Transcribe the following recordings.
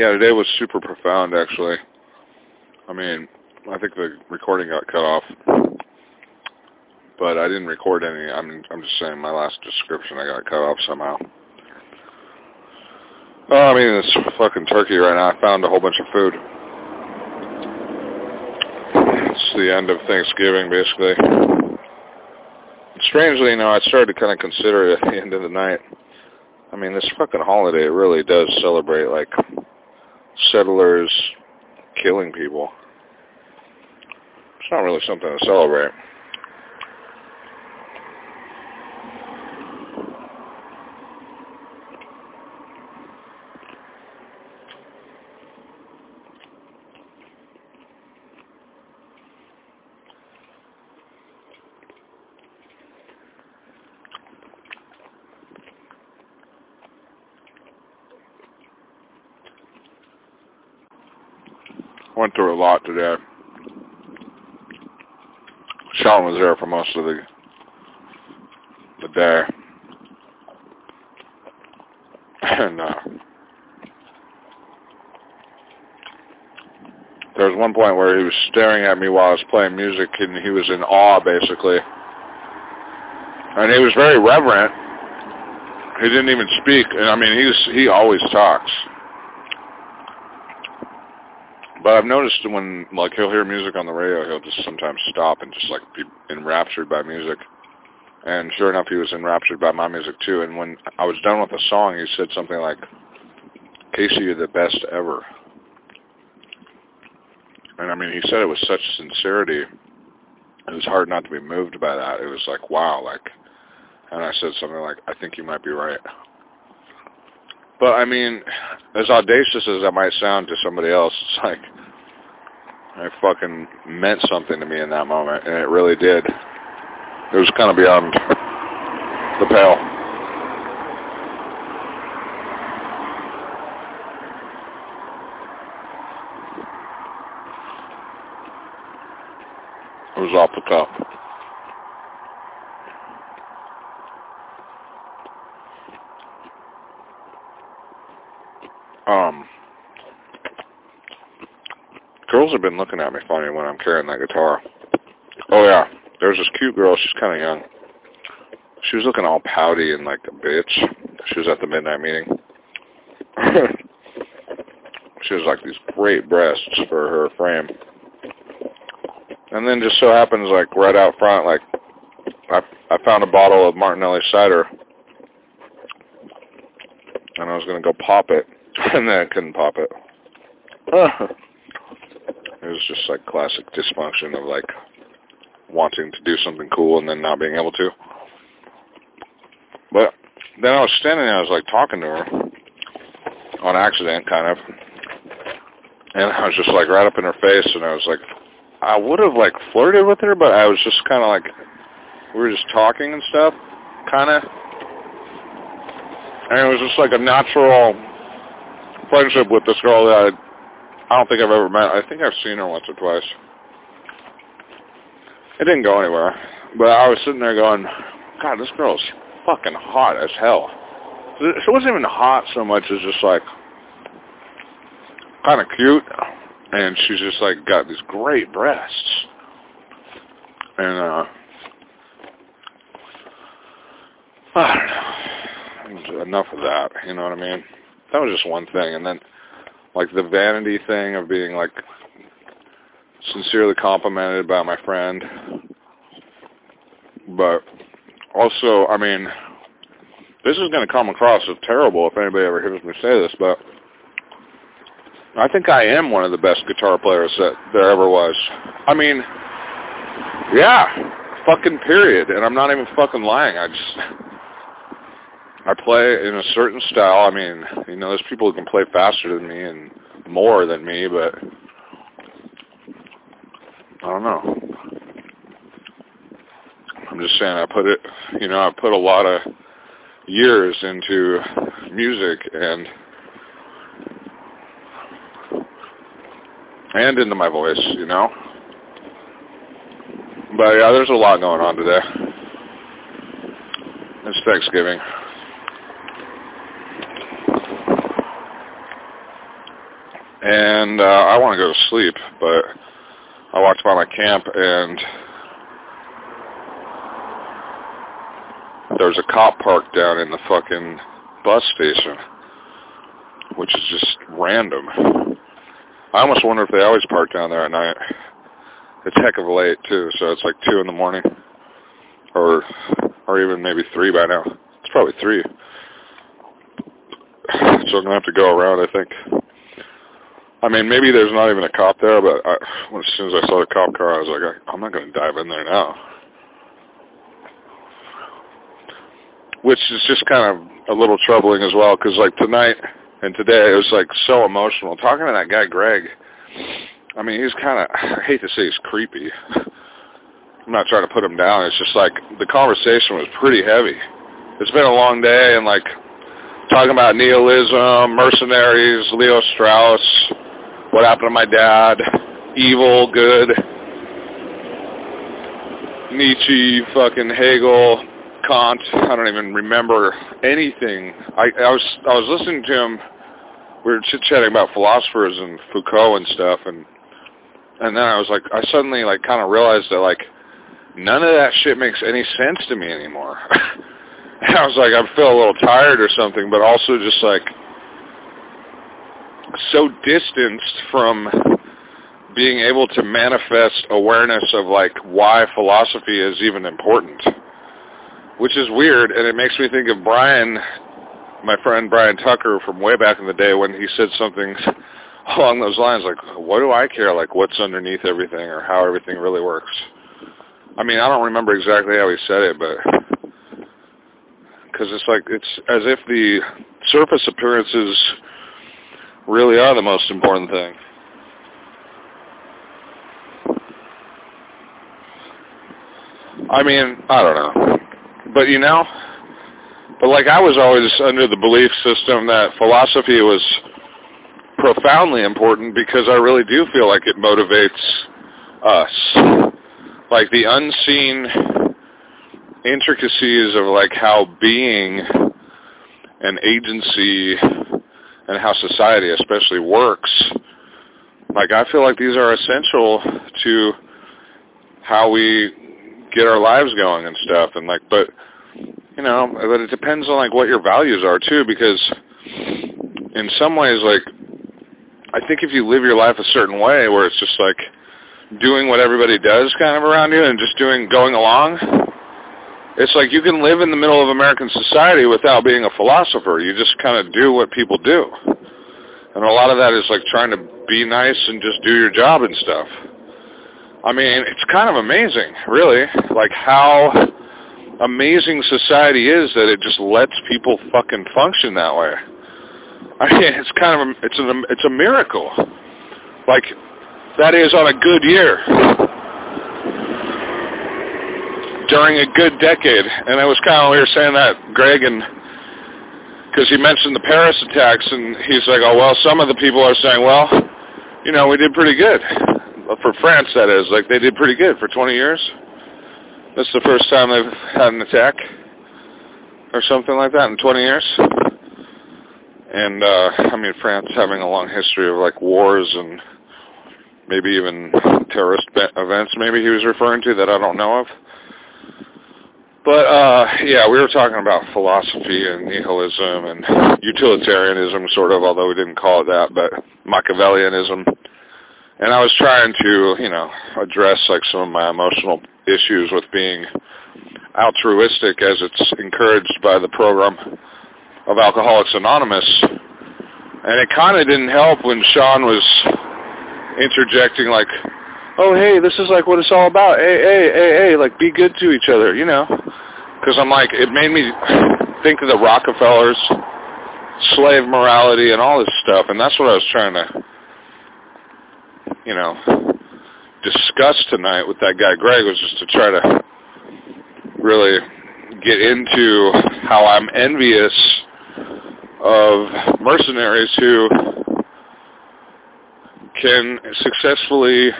Yeah, today was super profound, actually. I mean, I think the recording got cut off, but I didn't record any. I'm I'm just saying my last description I got cut off somehow. Oh, I mean, it's fucking turkey right now. I found a whole bunch of food. It's the end of Thanksgiving, basically. Strangely, you know, I started to kind of consider it at the end of the night. I mean, this fucking holiday really does celebrate, like, settlers killing people. It's not really something to celebrate. Went through a lot today. Sean was there for most of the the day. And uh, there was one point where he was staring at me while I was playing music and he was in awe basically. And he was very reverent. He didn't even speak and I mean he's he always talks. But I've noticed when, like, he'll hear music on the radio, he'll just sometimes stop and just, like, be enraptured by music. And sure enough, he was enraptured by my music, too. And when I was done with the song, he said something like, Casey, you're the best ever. And, I mean, he said it with such sincerity. It was hard not to be moved by that. It was like, wow, like, and I said something like, I think you might be right. But I mean, as audacious as that might sound to somebody else, it's like it fucking meant something to me in that moment, and it really did. It was kind of beyond the pale. It was off the cuff. Um, girls have been looking at me funny when I'm carrying that guitar. Oh yeah, there's this cute girl. She's kind of young. She was looking all pouty and like a bitch. She was at the midnight meeting. she has like these great breasts for her frame. And then just so happens, like right out front, like I I found a bottle of Martinelli cider, and I was gonna go pop it, and then I couldn't pop it. it was just like classic dysfunction of like wanting to do something cool and then not being able to. But then I was standing there, I was like talking to her on accident, kind of, and I was just like right up in her face, and I was like, I would have like flirted with her, but I was just kind of like, we were just talking and stuff, kind of, and it was just like a natural friendship with this girl that I, I don't think I've ever met. I think I've seen her once or twice. It didn't go anywhere, but I was sitting there going, God, this girl's fucking hot as hell. She wasn't even hot so much as just like kind of cute, and she's just like got these great breasts, and uh, I don't know, enough of that. You know what I mean? That was just one thing, and then like the vanity thing of being like sincerely complimented by my friend, but also, I mean, this is going to come across as terrible if anybody ever hears me say this, but I think I am one of the best guitar players that there ever was. I mean, yeah, fucking period. And I'm not even fucking lying. I just, I play in a certain style. I mean, you know, there's people who can play faster than me and more than me, but I don't know. I'm just saying I put it, you know, I put a lot of years into music and and into my voice, you know. But yeah, there's a lot going on today. It's Thanksgiving. And uh, I want to go to sleep, but I walked by my camp and there's a cop parked down in the fucking bus station, which is just random. I almost wonder if they always park down there at night. It's heck of late too, so it's like two in the morning, or or even maybe three by now. It's probably three. So I'm gonna have to go around, I think. I mean, maybe there's not even a cop there, but I, as soon as I saw the cop car, I was like, I, I'm not going to dive in there now. Which is just kind of a little troubling as well, because like tonight and today, it was like so emotional. Talking to that guy, Greg, I mean, he's kind of, I hate to say he's creepy. I'm not trying to put him down. It's just like the conversation was pretty heavy. It's been a long day and like talking about nihilism, mercenaries, Leo Strauss, what happened to my dad, evil, good, Nietzsche, fucking Hegel, Kant. I don't even remember anything. I, I was I was listening to him. We were chit chatting about philosophers and Foucault and stuff, and and then I was like, I suddenly like kind of realized that like none of that shit makes any sense to me anymore. I was like, I feel a little tired or something, but also just like so distanced from being able to manifest awareness of like why philosophy is even important, which is weird, and it makes me think of Brian, my friend Brian Tucker from way back in the day when he said something along those lines, like, what do I care, like what's underneath everything or how everything really works. I mean, I don't remember exactly how he said it, but because it's like it's as if the surface appearances really are the most important thing. I mean, I don't know. But you know, but like I was always under the belief system that philosophy was profoundly important because I really do feel like it motivates us. Like the unseen intricacies of like how being an agency and how society especially works, like I feel like these are essential to how we get our lives going and stuff and like but you know but it depends on like what your values are too because in some ways like I think if you live your life a certain way where it's just like doing what everybody does kind of around you and just doing going along it's like you can live in the middle of American society without being a philosopher. You just kind of do what people do. And a lot of that is like trying to be nice and just do your job and stuff. I mean, it's kind of amazing, really, like how amazing society is that it just lets people fucking function that way. I mean, it's kind of a, it's a it's a miracle. Like that is on a good year during a good decade. And it was kind of we were saying that Greg and because he mentioned the Paris attacks, and he's like, oh well, some of the people are saying, well, you know, we did pretty good for France. That is, like they did pretty good for 20 years. That's the first time they've had an attack or something like that in 20 years. And uh I mean, France having a long history of like wars and maybe even terrorist events. Maybe he was referring to that I don't know of. But uh yeah, we were talking about philosophy and nihilism and utilitarianism sort of, although we didn't call it that, but Machiavellianism. And I was trying to, you know, address like some of my emotional issues with being altruistic as it's encouraged by the program of Alcoholics Anonymous. And it kind of didn't help when Sean was interjecting like, oh, hey, this is like what it's all about. Hey, hey, hey, hey, like be good to each other, you know. Because I'm like, it made me think of the Rockefellers, slave morality, and all this stuff. And that's what I was trying to, you know, discuss tonight with that guy Greg was just to try to really get into how I'm envious of mercenaries who can successfully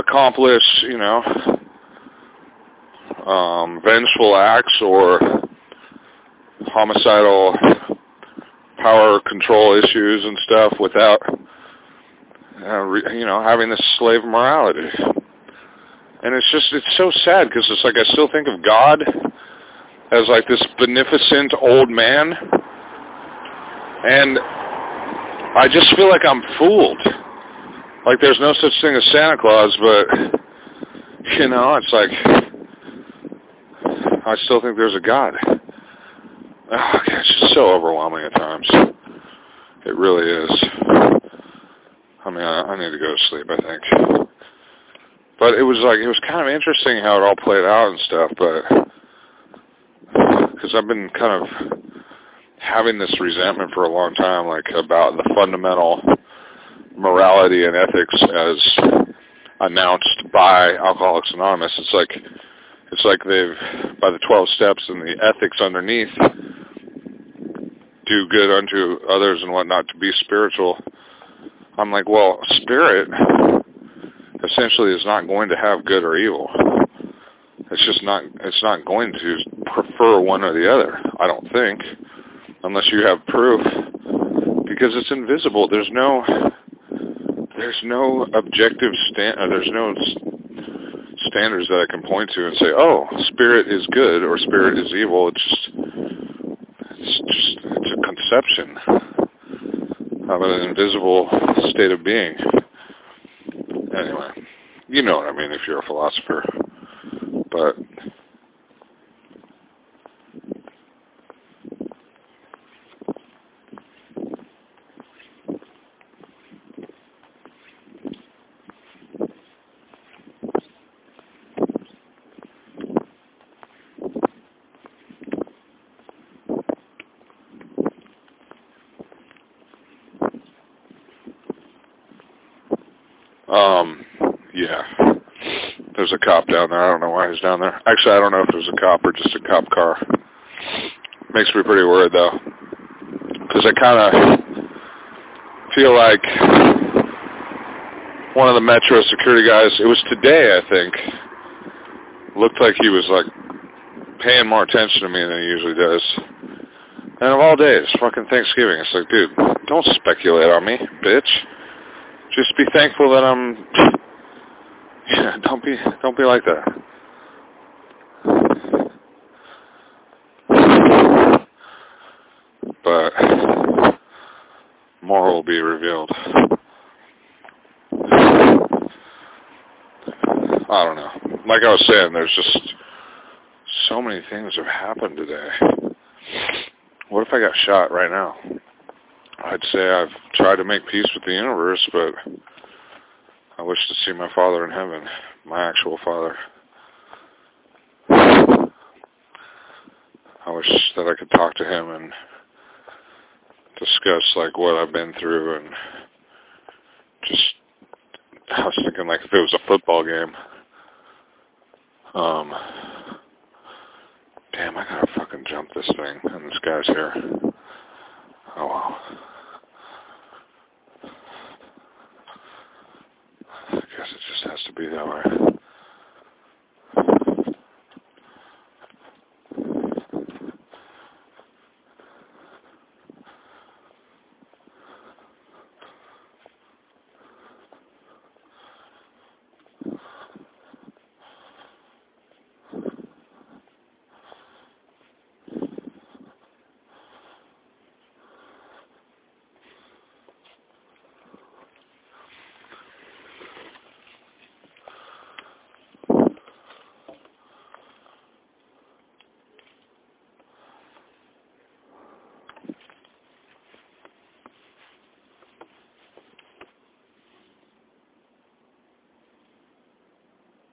accomplish, you know, um, vengeful acts or homicidal power control issues and stuff without uh, you know, having this slave morality. And it's just, it's so sad because it's like I still think of God as like this beneficent old man. And I just feel like I'm fooled. Like there's no such thing as Santa Claus, but, you know, it's like, I still think there's a God. Oh, God, it's just so overwhelming at times. It really is. I mean, I, I need to go to sleep, I think. But it was like, it was kind of interesting how it all played out and stuff, but, because I've been kind of having this resentment for a long time, like about the fundamental morality and ethics as announced by Alcoholics Anonymous. It's like, it's like they've, by the 12 steps and the ethics underneath, do good unto others and whatnot to be spiritual. I'm like, well, spirit essentially is not going to have good or evil. It's just not, it's not going to prefer one or the other, I don't think, unless you have proof, because it's invisible. There's no, there's no objective stand, uh, there's no standards that I can point to and say, oh, spirit is good or spirit is evil. It's just, it's just, it's a conception of an invisible state of being. Anyway, you know what I mean if you're a philosopher. But Um, yeah. There's a cop down there. I don't know why he's down there. Actually, I don't know if there's a cop or just a cop car. Makes me pretty worried, though. Because I kind of feel like one of the Metro security guys, it was today, I think, looked like he was, like, paying more attention to me than he usually does. And of all days, fucking Thanksgiving. It's like, dude, don't speculate on me, bitch just be thankful that I'm. Yeah, don't be don't be like that. But more will be revealed. I don't know. Like I was saying, there's just so many things have happened today. What if I got shot right now? I'd say I've tried to make peace with the universe, but I wish to see my Father in heaven, my actual Father. I wish that I could talk to him and discuss like what I've been through and just I was thinking like if it was a football game. Um damn I gotta fucking jump this thing and this guy's here.